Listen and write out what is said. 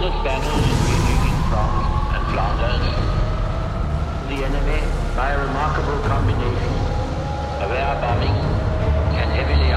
the battles raging in France and Flanders, the enemy, by a remarkable combination of air bombing and heavily